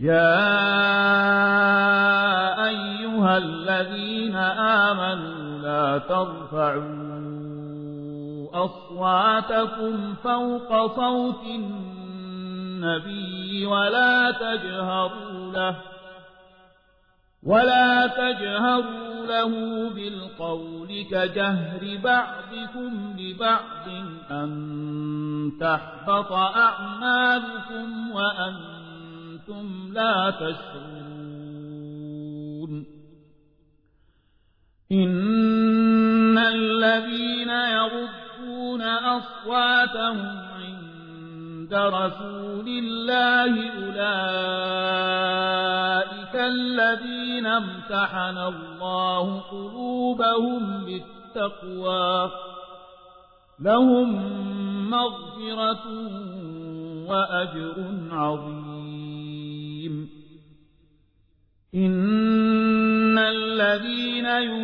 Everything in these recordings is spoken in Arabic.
يا أيها الذين آمنوا لا ترفعوا أصواتكم فوق صوت النبي ولا تجهروا له ولا تجهروا له بالقول كجهر بعضكم لبعض أن تحبط أعمالكم وأنتم لا تشعرون. إن الذين يغضون أصواتهم عند رسول الله أولئك الذين امتحن الله قلوبهم للتقوى. لهم مغفرة وأجر عظيم.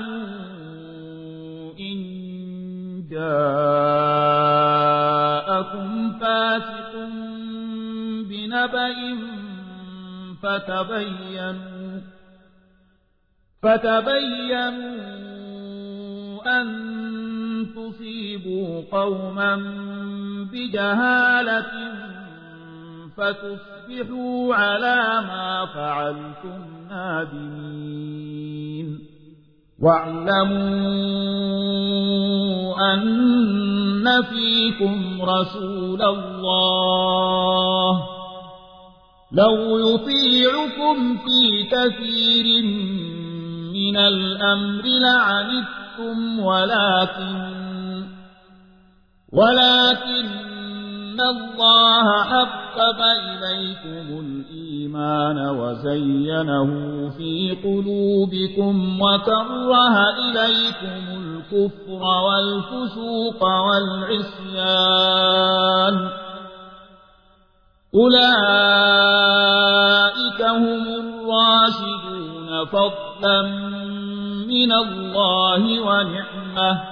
آمنوا إن جاءكم فاسق بنبأ فتبينوا فتبينوا أن تصيبوا قوما بجهالة فتصبحوا على ما فعلتم نادمين. واعلموا أن فيكم رسول الله لو يطيعكم في كثير من الأمر لعنتم ولكن ولكن الله حبب إليكم الإيمان وزينه في قلوبكم وكره إليكم الكفر والفسوق والعصيان أولئك هم الراشدون فضلا من الله ونعمة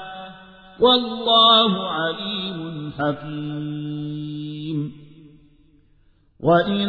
والله عليم حكيم. وإن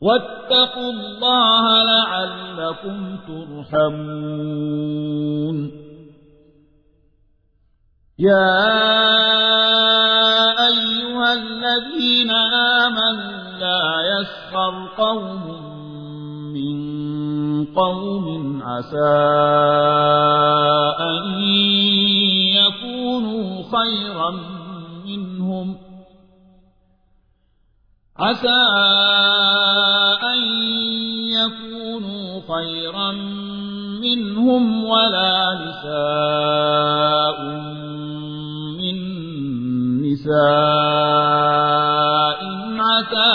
واتقوا الله لعلكم ترحمون. يا أيها الذين آمنوا لا يسخر قوم من قوم عسى أن يكونوا خيرا منهم. عسى أن يكونوا خيرا منهم ولا نساء من نساء. عسى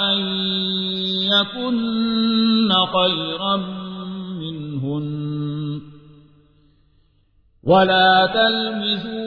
أن يكن خيرا منهن. ولا تلمزوا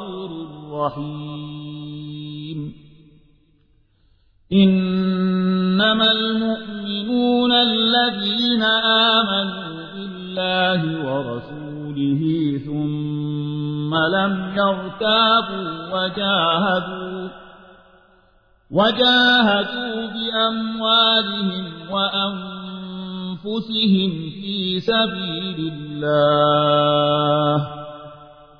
رحيم إنما المؤمنون الذين آمنوا بالله ورسوله ثم لم يرتابوا وجاهدوا وجاهدوا بأموالهم وأنفسهم في سبيل الله.